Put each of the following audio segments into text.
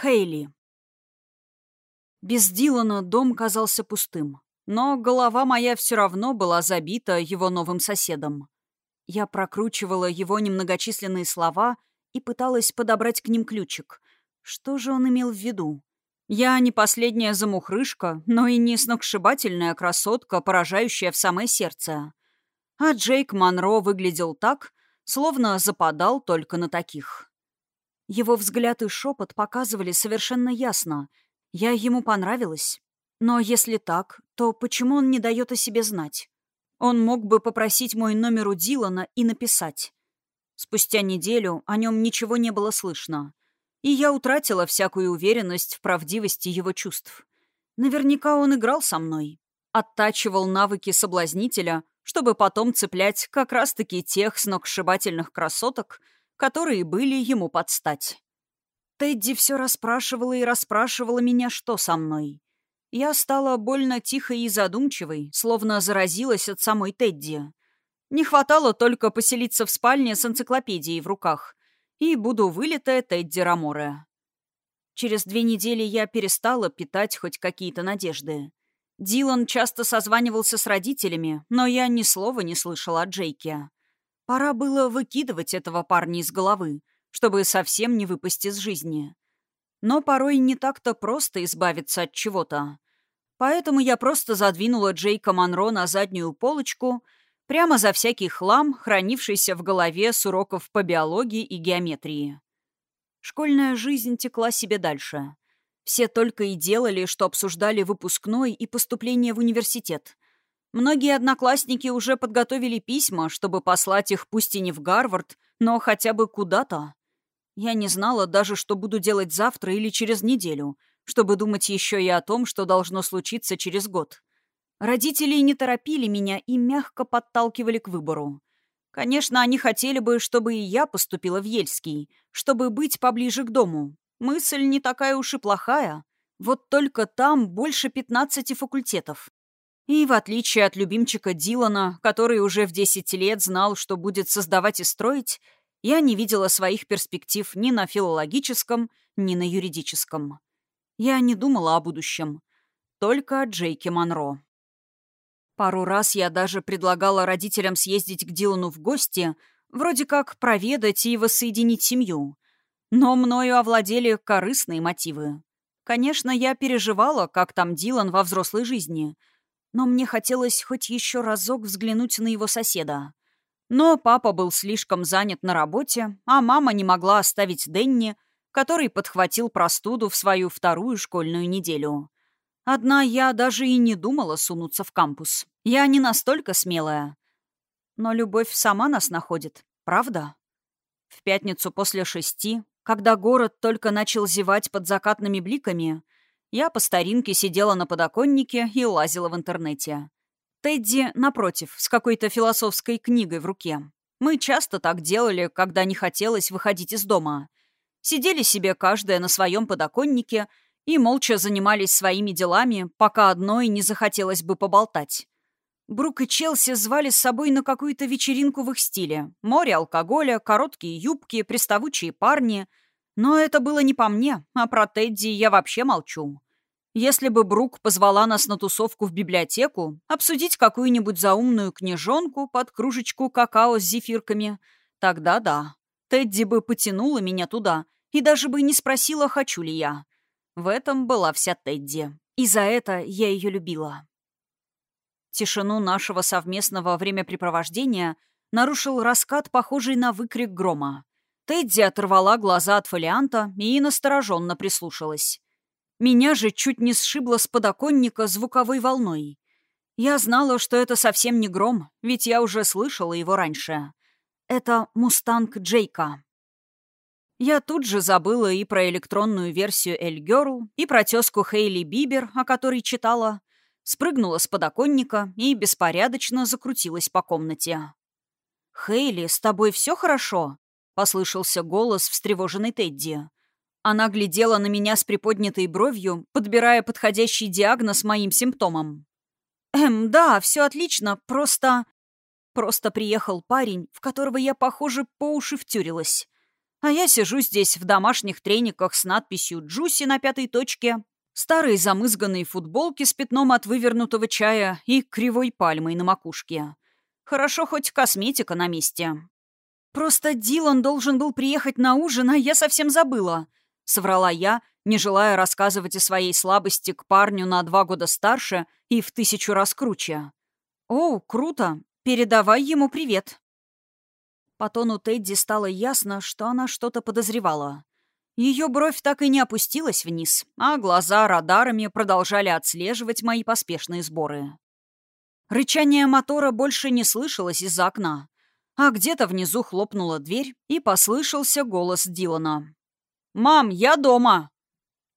Хейли. Без Дилана дом казался пустым, но голова моя все равно была забита его новым соседом. Я прокручивала его немногочисленные слова и пыталась подобрать к ним ключик. Что же он имел в виду? Я не последняя замухрышка, но и не сногсшибательная красотка, поражающая в самое сердце. А Джейк Монро выглядел так, словно западал только на таких. Его взгляд и шепот показывали совершенно ясно. Я ему понравилась. Но если так, то почему он не дает о себе знать? Он мог бы попросить мой номер у Дилана и написать. Спустя неделю о нем ничего не было слышно. И я утратила всякую уверенность в правдивости его чувств. Наверняка он играл со мной. Оттачивал навыки соблазнителя, чтобы потом цеплять как раз-таки тех сногсшибательных красоток, которые были ему под стать. Тедди все расспрашивала и расспрашивала меня, что со мной. Я стала больно тихой и задумчивой, словно заразилась от самой Тедди. Не хватало только поселиться в спальне с энциклопедией в руках. И буду вылитая Тедди Раморе. Через две недели я перестала питать хоть какие-то надежды. Дилан часто созванивался с родителями, но я ни слова не слышала о Джейке. Пора было выкидывать этого парня из головы, чтобы совсем не выпасть из жизни. Но порой не так-то просто избавиться от чего-то. Поэтому я просто задвинула Джейка Монро на заднюю полочку прямо за всякий хлам, хранившийся в голове с уроков по биологии и геометрии. Школьная жизнь текла себе дальше. Все только и делали, что обсуждали выпускной и поступление в университет. Многие одноклассники уже подготовили письма, чтобы послать их пусть и не в Гарвард, но хотя бы куда-то. Я не знала даже, что буду делать завтра или через неделю, чтобы думать еще и о том, что должно случиться через год. Родители не торопили меня и мягко подталкивали к выбору. Конечно, они хотели бы, чтобы и я поступила в Ельский, чтобы быть поближе к дому. Мысль не такая уж и плохая. Вот только там больше 15 факультетов. И в отличие от любимчика Дилана, который уже в 10 лет знал, что будет создавать и строить, я не видела своих перспектив ни на филологическом, ни на юридическом. Я не думала о будущем. Только о Джейке Монро. Пару раз я даже предлагала родителям съездить к Дилану в гости, вроде как проведать и воссоединить семью. Но мною овладели корыстные мотивы. Конечно, я переживала, как там Дилан во взрослой жизни — но мне хотелось хоть еще разок взглянуть на его соседа. Но папа был слишком занят на работе, а мама не могла оставить Денни, который подхватил простуду в свою вторую школьную неделю. Одна я даже и не думала сунуться в кампус. Я не настолько смелая. Но любовь сама нас находит, правда? В пятницу после шести, когда город только начал зевать под закатными бликами, я по старинке сидела на подоконнике и лазила в интернете. Тедди, напротив, с какой-то философской книгой в руке. Мы часто так делали, когда не хотелось выходить из дома. Сидели себе каждая на своем подоконнике и молча занимались своими делами, пока одной не захотелось бы поболтать. Брук и Челси звали с собой на какую-то вечеринку в их стиле. Море алкоголя, короткие юбки, приставучие парни — но это было не по мне, а про Тедди я вообще молчу. Если бы Брук позвала нас на тусовку в библиотеку, обсудить какую-нибудь заумную книжонку под кружечку какао с зефирками, тогда да. Тедди бы потянула меня туда и даже бы не спросила, хочу ли я. В этом была вся Тедди. И за это я ее любила. Тишину нашего совместного времяпрепровождения нарушил раскат, похожий на выкрик грома. Тедди оторвала глаза от фолианта и настороженно прислушалась. Меня же чуть не сшибло с подоконника звуковой волной. Я знала, что это совсем не гром, ведь я уже слышала его раньше. Это «Мустанг Джейка». Я тут же забыла и про электронную версию «Эль Герл», и про тезку Хейли Бибер, о которой читала, спрыгнула с подоконника и беспорядочно закрутилась по комнате. «Хейли, с тобой все хорошо?» — послышался голос встревоженной Тедди. Она глядела на меня с приподнятой бровью, подбирая подходящий диагноз моим симптомам. «Эм, да, все отлично, просто...» Просто приехал парень, в которого я, похоже, по уши втюрилась. А я сижу здесь в домашних трениках с надписью «Джуси» на пятой точке, старой замызганной футболке с пятном от вывернутого чая и кривой пальмой на макушке. Хорошо, хоть косметика на месте. «Просто Дилан должен был приехать на ужин, а я совсем забыла», — соврала я, не желая рассказывать о своей слабости к парню на два года старше и в тысячу раз круче. «О, круто! Передавай ему привет!» По тону Тедди стало ясно, что она что-то подозревала. Ее бровь так и не опустилась вниз, а глаза радарами продолжали отслеживать мои поспешные сборы. Рычание мотора больше не слышалось из-за окна, а где-то внизу хлопнула дверь, и послышался голос Дилана. «Мам, я дома!»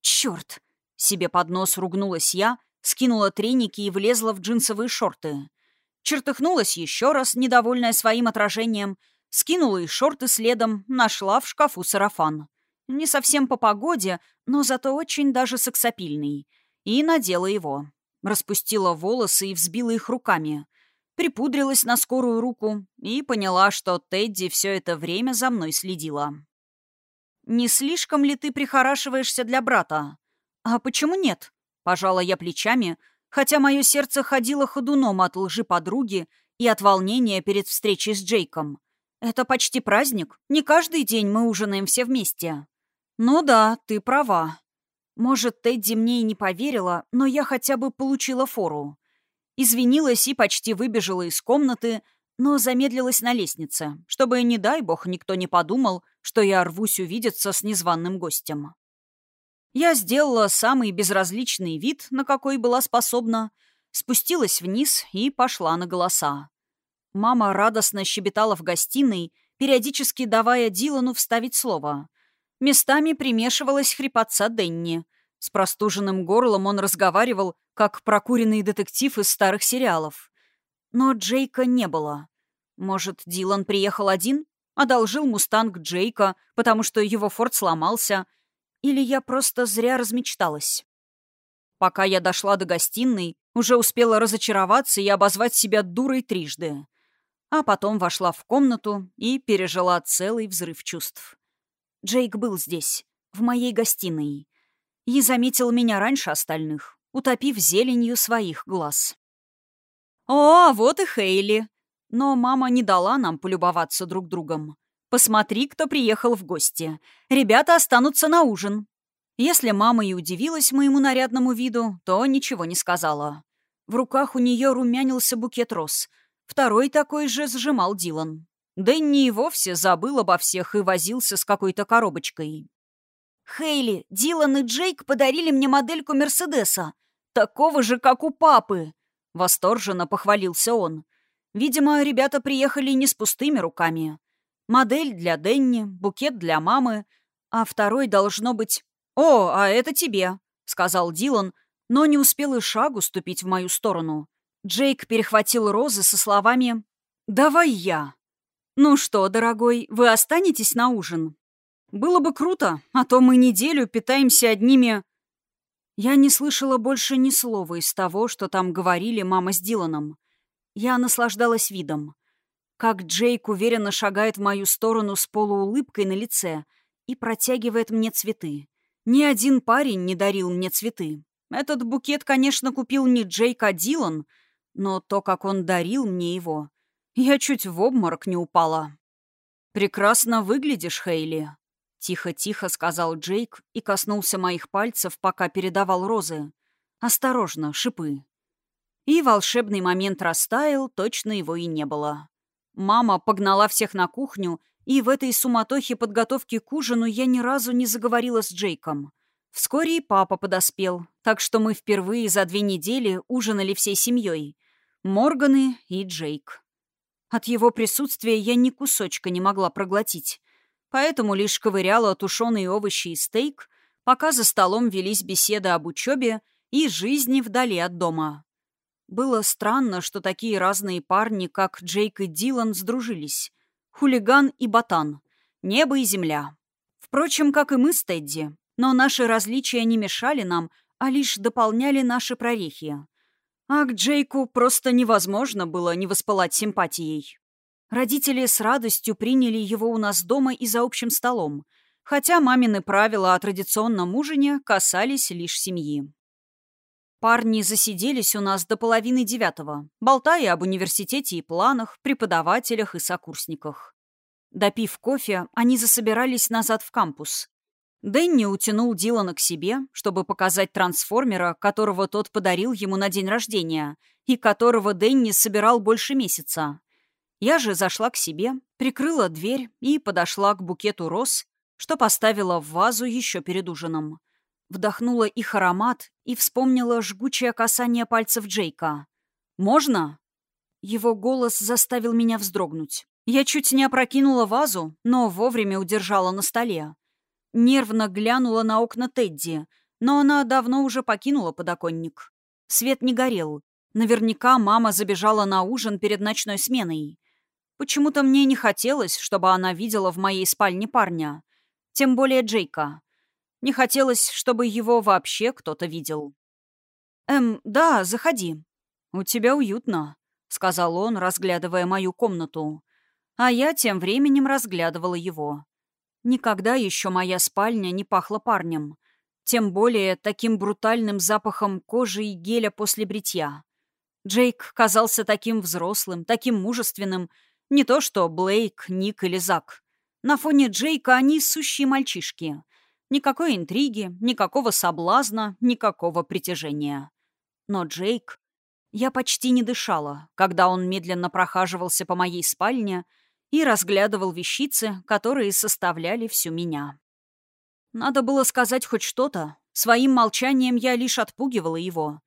«Черт!» — себе под нос ругнулась я, скинула треники и влезла в джинсовые шорты. Чертыхнулась еще раз, недовольная своим отражением, скинула и шорты следом, нашла в шкафу сарафан. Не совсем по погоде, но зато очень даже сексапильный. И надела его. Распустила волосы и взбила их руками. Припудрилась на скорую руку и поняла, что Тедди все это время за мной следила. «Не слишком ли ты прихорашиваешься для брата?» «А почему нет?» — пожала я плечами, хотя мое сердце ходило ходуном от лжи подруги и от волнения перед встречей с Джейком. «Это почти праздник. Не каждый день мы ужинаем все вместе». «Ну да, ты права. Может, Тедди мне и не поверила, но я хотя бы получила фору. Извинилась и почти выбежала из комнаты, но замедлилась на лестнице, чтобы, не дай бог, никто не подумал, что я рвусь увидеться с незваным гостем. Я сделала самый безразличный вид, на какой была способна, спустилась вниз и пошла на голоса. Мама радостно щебетала в гостиной, периодически давая Дилану вставить слово. Местами примешивалась хрипотца Денни. С простуженным горлом он разговаривал, как прокуренный детектив из старых сериалов. Но Джейка не было. Может, Дилан приехал один? Одолжил мустанг Джейка, потому что его форт сломался? Или я просто зря размечталась? Пока я дошла до гостиной, уже успела разочароваться и обозвать себя дурой трижды. А потом вошла в комнату и пережила целый взрыв чувств. Джейк был здесь, в моей гостиной, и заметил меня раньше остальных, утопив зеленью своих глаз. «О, вот и Хейли!» Но мама не дала нам полюбоваться друг другом. «Посмотри, кто приехал в гости. Ребята останутся на ужин». Если мама и удивилась моему нарядному виду, то ничего не сказала. В руках у нее румянился букет роз. Второй такой же сжимал Дилан. Дэнни и вовсе забыл обо всех и возился с какой-то коробочкой. «Хейли, Дилан и Джейк подарили мне модельку Мерседеса. Такого же, как у папы!» Восторженно похвалился он. Видимо, ребята приехали не с пустыми руками. Модель для Денни, букет для мамы, а второй должно быть... «О, а это тебе», — сказал Дилан, но не успел и шагу ступить в мою сторону. Джейк перехватил розы со словами «Давай я». «Ну что, дорогой, вы останетесь на ужин?» «Было бы круто, а то мы неделю питаемся одними...» Я не слышала больше ни слова из того, что там говорили мама с Диланом. Я наслаждалась видом. Как Джейк уверенно шагает в мою сторону с полуулыбкой на лице и протягивает мне цветы. Ни один парень не дарил мне цветы. Этот букет, конечно, купил не Джейк, а Дилан, но то, как он дарил мне его, я чуть в обморок не упала. «Прекрасно выглядишь, Хейли», Тихо-тихо сказал Джейк и коснулся моих пальцев, пока передавал розы. «Осторожно, шипы». И волшебный момент растаял, точно его и не было. Мама погнала всех на кухню, и в этой суматохе подготовки к ужину я ни разу не заговорила с Джейком. Вскоре и папа подоспел, так что мы впервые за две недели ужинали всей семьей. Морганы и Джейк. От его присутствия я ни кусочка не могла проглотить поэтому лишь ковыряла тушеные овощи и стейк, пока за столом велись беседы об учебе и жизни вдали от дома. Было странно, что такие разные парни, как Джейк и Дилан, сдружились. Хулиган и ботан. Небо и земля. Впрочем, как и мы с Тедди. Но наши различия не мешали нам, а лишь дополняли наши прорехи. А к Джейку просто невозможно было не воспылать симпатией. Родители с радостью приняли его у нас дома и за общим столом, хотя мамины правила о традиционном ужине касались лишь семьи. Парни засиделись у нас до половины девятого, болтая об университете и планах, преподавателях и сокурсниках. Допив кофе, они засобирались назад в кампус. Дэнни утянул Дилана к себе, чтобы показать трансформера, которого тот подарил ему на день рождения, и которого Дэнни собирал больше месяца. Я же зашла к себе, прикрыла дверь и подошла к букету роз, что поставила в вазу еще перед ужином. Вдохнула их аромат и вспомнила жгучее касание пальцев Джейка. «Можно?» Его голос заставил меня вздрогнуть. Я чуть не опрокинула вазу, но вовремя удержала на столе. Нервно глянула на окна Тедди, но она давно уже покинула подоконник. Свет не горел. Наверняка мама забежала на ужин перед ночной сменой. Почему-то мне не хотелось, чтобы она видела в моей спальне парня. Тем более Джейка. Не хотелось, чтобы его вообще кто-то видел. «Эм, да, заходи. У тебя уютно», — сказал он, разглядывая мою комнату. А я тем временем разглядывала его. Никогда еще моя спальня не пахла парнем. Тем более таким брутальным запахом кожи и геля после бритья. Джейк казался таким взрослым, таким мужественным. Не то что Блейк, Ник или Зак. На фоне Джейка они сущие мальчишки. Никакой интриги, никакого соблазна, никакого притяжения. Но Джейк... Я почти не дышала, когда он медленно прохаживался по моей спальне и разглядывал вещицы, которые составляли всю меня. Надо было сказать хоть что-то. Своим молчанием я лишь отпугивала его.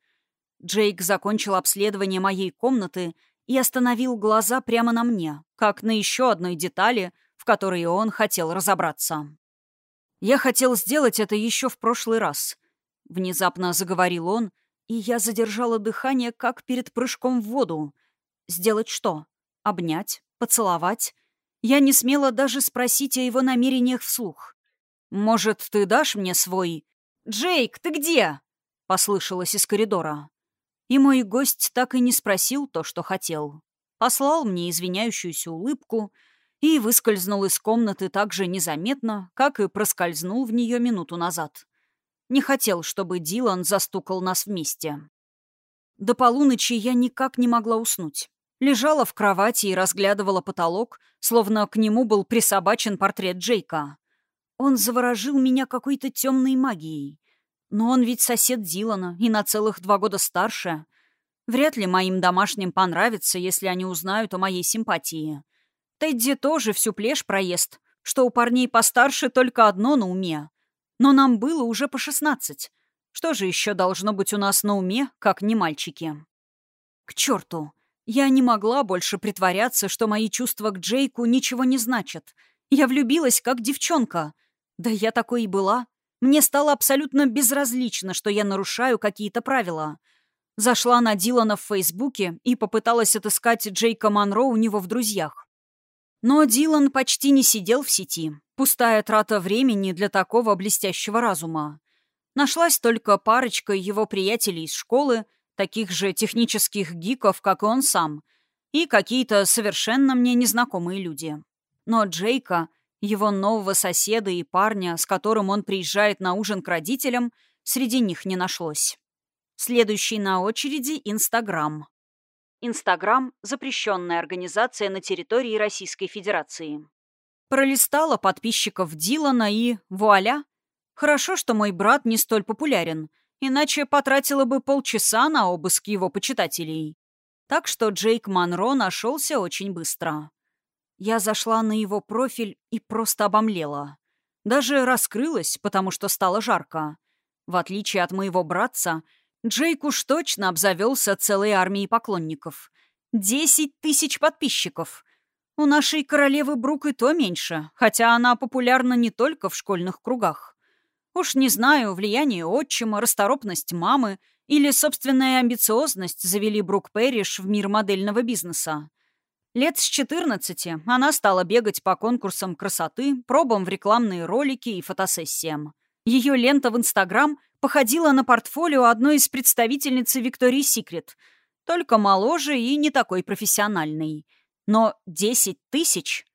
Джейк закончил обследование моей комнаты и остановил глаза прямо на мне, как на еще одной детали, в которой он хотел разобраться. «Я хотел сделать это еще в прошлый раз», — внезапно заговорил он, и я задержала дыхание, как перед прыжком в воду. «Сделать что? Обнять? Поцеловать?» Я не смела даже спросить о его намерениях вслух. «Может, ты дашь мне свой...» «Джейк, ты где?» — послышалось из коридора. И мой гость так и не спросил то, что хотел. Послал мне извиняющуюся улыбку — и выскользнул из комнаты так же незаметно, как и проскользнул в нее минуту назад. Не хотел, чтобы Дилан застукал нас вместе. До полуночи я никак не могла уснуть. Лежала в кровати и разглядывала потолок, словно к нему был присобачен портрет Джейка. Он заворожил меня какой-то темной магией. Но он ведь сосед Дилана и на целых два года старше. Вряд ли моим домашним понравится, если они узнают о моей симпатии. Тедди тоже всю плешь проест, что у парней постарше только одно на уме. Но нам было уже по шестнадцать. Что же еще должно быть у нас на уме, как не мальчики? К черту! Я не могла больше притворяться, что мои чувства к Джейку ничего не значат. Я влюбилась, как девчонка. Да я такой и была. Мне стало абсолютно безразлично, что я нарушаю какие-то правила. Зашла на Дилана в Фейсбуке и попыталась отыскать Джейка Монро у него в друзьях. Но Дилан почти не сидел в сети. Пустая трата времени для такого блестящего разума. Нашлась только парочка его приятелей из школы, таких же технических гиков, как и он сам, и какие-то совершенно мне незнакомые люди. Но Джейка, его нового соседа и парня, с которым он приезжает на ужин к родителям, среди них не нашлось. Следующий на очереди — Инстаграм. Инстаграм – запрещенная организация на территории Российской Федерации. Пролистала подписчиков Дилана и вуаля. Хорошо, что мой брат не столь популярен, иначе потратила бы полчаса на обыск его почитателей. Так что Джейк Монро нашелся очень быстро. Я зашла на его профиль и просто обомлела. Даже раскрылась, потому что стало жарко. В отличие от моего братца, Джейк уж точно обзавелся целой армией поклонников. Десять тысяч подписчиков. У нашей королевы Брук и то меньше, хотя она популярна не только в школьных кругах. Уж не знаю, влияние отчима, расторопность мамы или собственная амбициозность завели Брук Пэриш в мир модельного бизнеса. Лет с 14 она стала бегать по конкурсам красоты, пробам в рекламные ролики и фотосессиям. Ее лента в Инстаграм походила на портфолио одной из представительниц Виктории Секрет, только моложе и не такой профессиональной. Но десять тысяч?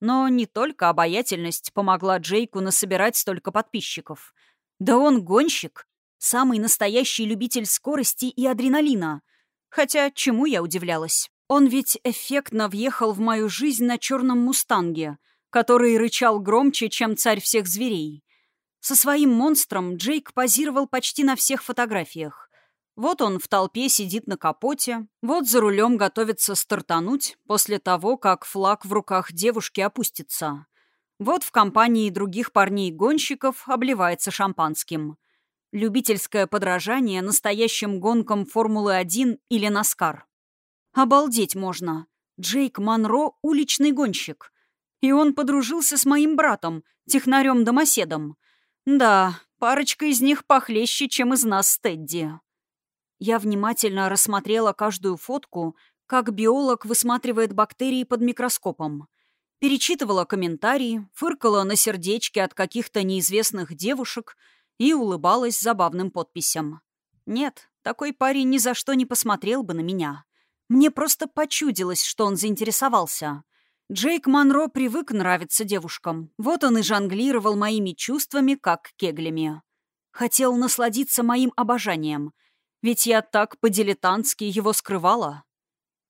Но не только обаятельность помогла Джейку насобирать столько подписчиков. Да он гонщик, самый настоящий любитель скорости и адреналина. Хотя чему я удивлялась? Он ведь эффектно въехал в мою жизнь на черном мустанге, который рычал громче, чем царь всех зверей. Со своим монстром Джейк позировал почти на всех фотографиях. Вот он в толпе сидит на капоте, вот за рулем готовится стартануть после того, как флаг в руках девушки опустится. Вот в компании других парней-гонщиков обливается шампанским. Любительское подражание настоящим гонкам Формулы-1 или Наскар. Обалдеть можно. Джейк Монро — уличный гонщик. И он подружился с моим братом, технарем-домоседом. Да, парочка из них похлеще, чем из нас Тедди. Я внимательно рассмотрела каждую фотку, как биолог высматривает бактерии под микроскопом. Перечитывала комментарии, фыркала на сердечки от каких-то неизвестных девушек и улыбалась забавным подписям. Нет, такой парень ни за что не посмотрел бы на меня. Мне просто почудилось, что он заинтересовался. Джейк Монро привык нравиться девушкам. Вот он и жонглировал моими чувствами, как кеглями. Хотел насладиться моим обожанием — ведь я так по-дилетантски его скрывала.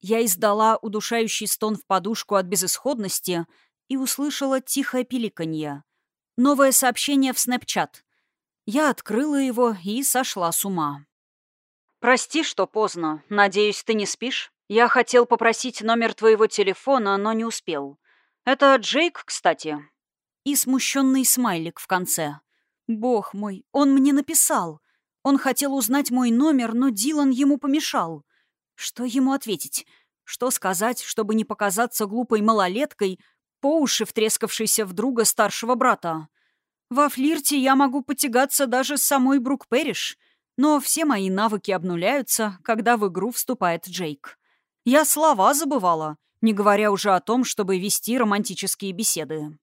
Я издала удушающий стон в подушку от безысходности и услышала тихое пиликанье. Новое сообщение в Снэпчат. Я открыла его и сошла с ума. «Прости, что поздно. Надеюсь, ты не спишь? Я хотел попросить номер твоего телефона, но не успел. Это Джейк, кстати». И смущенный смайлик в конце. «Бог мой, он мне написал. Он хотел узнать мой номер, но Дилан ему помешал. Что ему ответить? Что сказать, чтобы не показаться глупой малолеткой, по уши втрескавшейся в друга старшего брата? Во флирте я могу потягаться даже с самой Брук Перриш, но все мои навыки обнуляются, когда в игру вступает Джейк. Я слова забывала, не говоря уже о том, чтобы вести романтические беседы.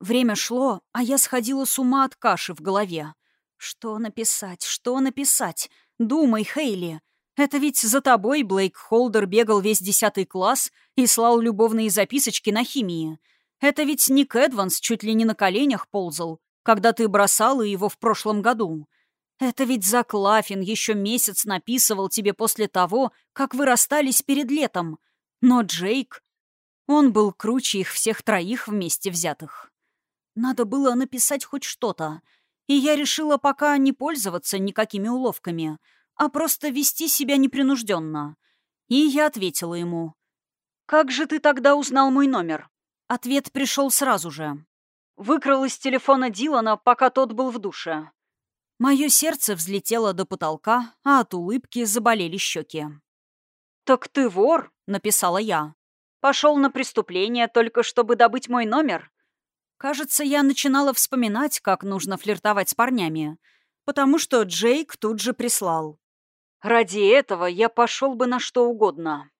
Время шло, а я сходила с ума от каши в голове. Что написать? Что написать? Думай, Хейли. Это ведь за тобой Блейк Холдер бегал весь десятый класс и слал любовные записочки на химии. Это ведь Ник Эдванс чуть ли не на коленях ползал, когда ты бросала его в прошлом году. Это ведь Зак Лафин еще месяц написывал тебе после того, как вы расстались перед летом. Но Джейк... Он был круче их всех троих вместе взятых. Надо было написать хоть что-то — и я решила пока не пользоваться никакими уловками, а просто вести себя непринужденно. И я ответила ему. «Как же ты тогда узнал мой номер?» Ответ пришел сразу же. Выкрал из телефона Дилана, пока тот был в душе. Мое сердце взлетело до потолка, а от улыбки заболели щеки. «Так ты вор?» — написала я. «Пошел на преступление только чтобы добыть мой номер? Кажется, я начинала вспоминать, как нужно флиртовать с парнями, потому что Джейк тут же прислал. «Ради этого я пошел бы на что угодно».